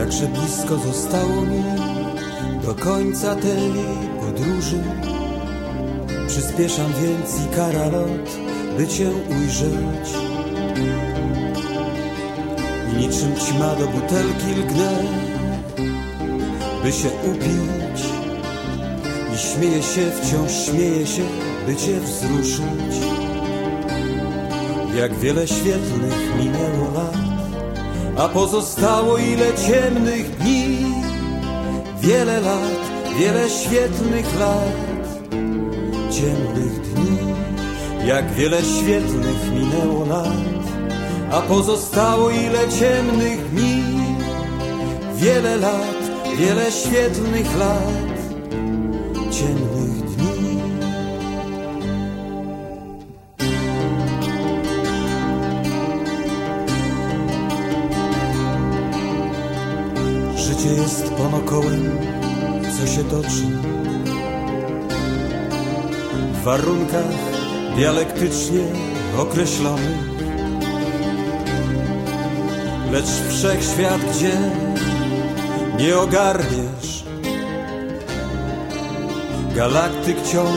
Jakże blisko zostało mi do końca tej podróży. Przyspieszam więc i karalot, by Cię ujrzeć. I niczym ćma do butelki lgnę, by się upić. I śmieję się, wciąż śmieję się, by Cię wzruszyć. Jak wiele świetlnych minęło lat, a pozostało ile ciemnych dni. Wiele lat, wiele świetlnych lat, ciemnych dni. Jak wiele świetlnych minęło lat, a pozostało ile ciemnych dni. Wiele lat, wiele świetlnych lat, ciemnych dni. Życie jest ponokołem, co się toczy w warunkach dialektycznie określonych. Lecz wszechświat, gdzie nie ogarniesz galaktyk ciąg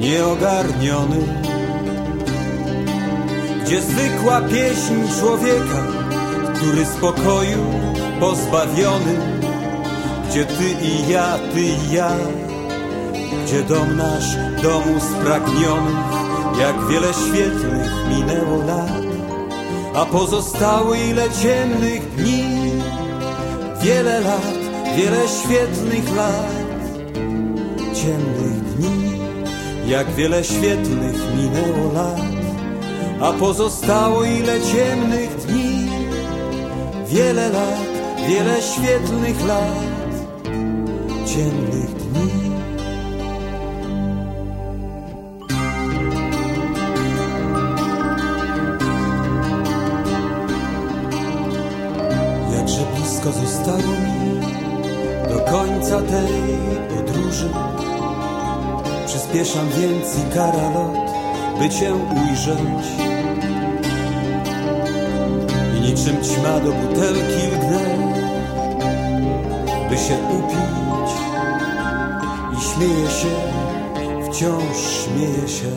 nieogarniony, gdzie zwykła pieśń człowieka, który spokoju pozbawiony, gdzie ty i ja, ty i ja, gdzie dom nasz, domu spragnionych, jak wiele świetnych minęło lat, a pozostały ile ciemnych dni, wiele lat, wiele świetnych lat, ciemnych dni, jak wiele świetnych minęło lat, a pozostało ile ciemnych dni, wiele lat, wiele świetlnych lat, ciemnych dni. Jakże blisko zostało mi do końca tej podróży. Przyspieszam więc i karalot, by Cię ujrzeć. Niczym ćma do butelki lgnę, by się upić. I śmieję się, wciąż śmieję się.